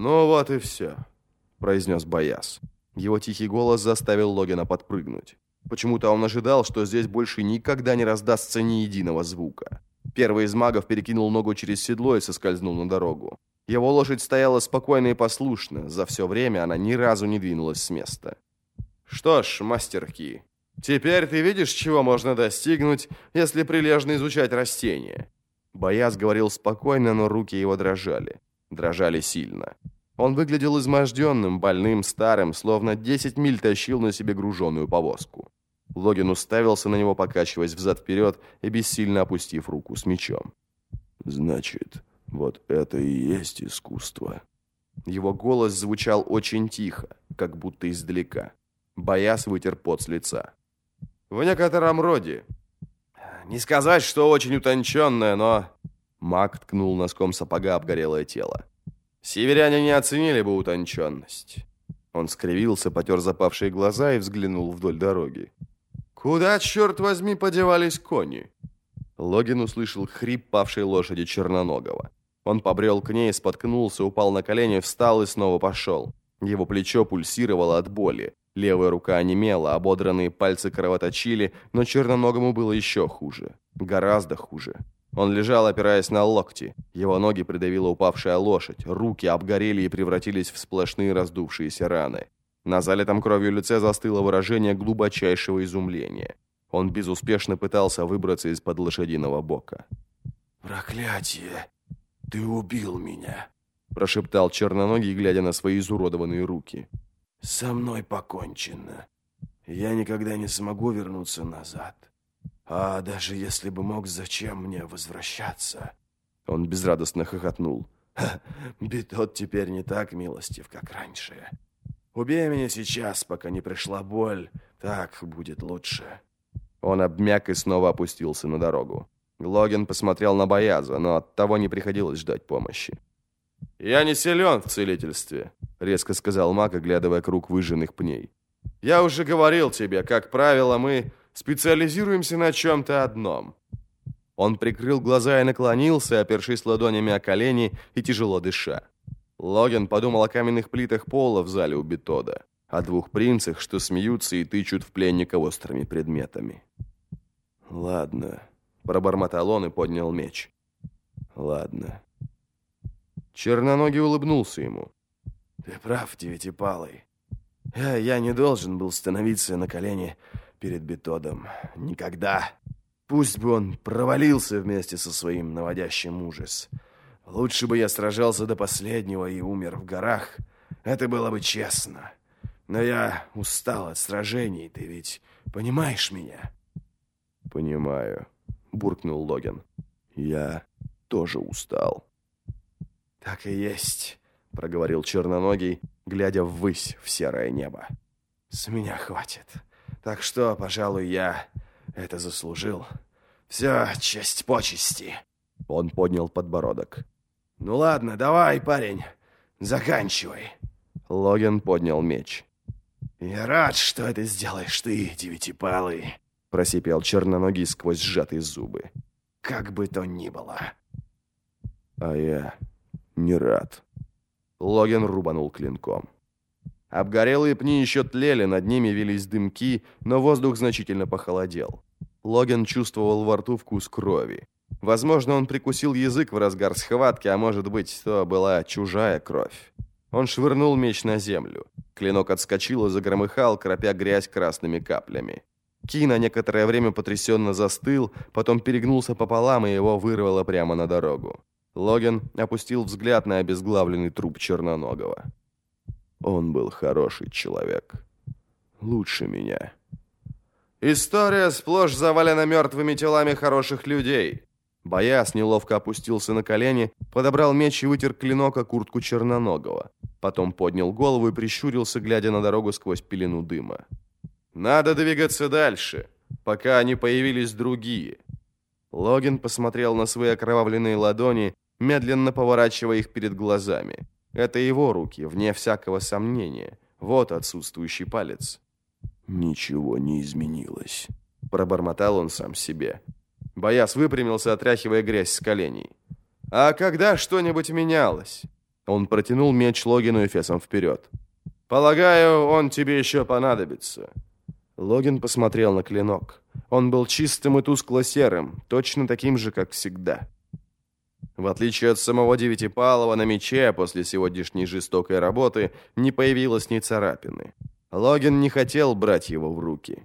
«Ну вот и все», — произнес Бояс. Его тихий голос заставил Логина подпрыгнуть. Почему-то он ожидал, что здесь больше никогда не раздастся ни единого звука. Первый из магов перекинул ногу через седло и соскользнул на дорогу. Его лошадь стояла спокойно и послушно. За все время она ни разу не двинулась с места. «Что ж, мастер Ки, теперь ты видишь, чего можно достигнуть, если прилежно изучать растения?» Бояз говорил спокойно, но руки его дрожали. Дрожали сильно. Он выглядел изможденным, больным, старым, словно 10 миль тащил на себе груженную повозку. Логин уставился на него, покачиваясь взад-вперед и бессильно опустив руку с мечом. «Значит, вот это и есть искусство». Его голос звучал очень тихо, как будто издалека. Бояс вытер пот с лица. «В некотором роде. Не сказать, что очень утонченное, но...» Маг ткнул носком сапога обгорелое тело. «Северяне не оценили бы утонченность». Он скривился, потер запавшие глаза и взглянул вдоль дороги. «Куда, черт возьми, подевались кони?» Логин услышал хрип павшей лошади Черноногого. Он побрел к ней, споткнулся, упал на колени, встал и снова пошел. Его плечо пульсировало от боли. Левая рука онемела, ободранные пальцы кровоточили, но Черноногому было еще хуже. Гораздо хуже. Он лежал, опираясь на локти. Его ноги придавила упавшая лошадь, руки обгорели и превратились в сплошные раздувшиеся раны. На залитом кровью лице застыло выражение глубочайшего изумления. Он безуспешно пытался выбраться из-под лошадиного бока. «Проклятие! Ты убил меня!» прошептал черноногий, глядя на свои изуродованные руки. «Со мной покончено. Я никогда не смогу вернуться назад. А даже если бы мог, зачем мне возвращаться?» Он безрадостно хохотнул. «Битот теперь не так милостив, как раньше. Убей меня сейчас, пока не пришла боль. Так будет лучше». Он обмяк и снова опустился на дорогу. Логин посмотрел на Бояза, но от того не приходилось ждать помощи. «Я не силен в целительстве», — резко сказал маг, оглядывая круг выжженных пней. «Я уже говорил тебе, как правило, мы специализируемся на чем-то одном». Он прикрыл глаза и наклонился, опершись ладонями о колени и тяжело дыша. Логин подумал о каменных плитах пола в зале у Бетода, о двух принцах, что смеются и тычут в пленника острыми предметами. «Ладно», — пробормотал он и поднял меч. «Ладно». Черноногий улыбнулся ему. «Ты прав, Девятипалый. Я, я не должен был становиться на колени перед Бетодом. Никогда. Пусть бы он провалился вместе со своим наводящим ужас». Лучше бы я сражался до последнего и умер в горах. Это было бы честно. Но я устал от сражений, ты ведь понимаешь меня?» «Понимаю», — буркнул Логин. «Я тоже устал». «Так и есть», — проговорил Черноногий, глядя ввысь в серое небо. «С меня хватит. Так что, пожалуй, я это заслужил. Все, честь почести». Он поднял подбородок. «Ну ладно, давай, парень, заканчивай». Логин поднял меч. «Я рад, что это сделаешь ты, девятипалый», — просипел черноногий сквозь сжатые зубы. «Как бы то ни было». «А я не рад». Логин рубанул клинком. Обгорелые пни еще тлели, над ними велись дымки, но воздух значительно похолодел. Логин чувствовал во рту вкус крови. Возможно, он прикусил язык в разгар схватки, а может быть, то была чужая кровь. Он швырнул меч на землю. Клинок отскочил и загромыхал, кропя грязь красными каплями. Ки на некоторое время потрясенно застыл, потом перегнулся пополам, и его вырвало прямо на дорогу. Логин опустил взгляд на обезглавленный труп Черноногого. Он был хороший человек. Лучше меня. История сплошь завалена мертвыми телами хороших людей. Бояс неловко опустился на колени, подобрал меч и вытер клинок о куртку Черноногого. Потом поднял голову и прищурился, глядя на дорогу сквозь пелену дыма. «Надо двигаться дальше, пока не появились другие». Логин посмотрел на свои окровавленные ладони, медленно поворачивая их перед глазами. Это его руки, вне всякого сомнения. Вот отсутствующий палец. «Ничего не изменилось», — пробормотал он сам себе. Бояс выпрямился, отряхивая грязь с коленей. «А когда что-нибудь менялось? Он протянул меч Логину эфесом вперед. «Полагаю, он тебе еще понадобится». Логин посмотрел на клинок. Он был чистым и тускло-серым, точно таким же, как всегда. В отличие от самого Девятипалова, на мече после сегодняшней жестокой работы не появилось ни царапины. Логин не хотел брать его в руки.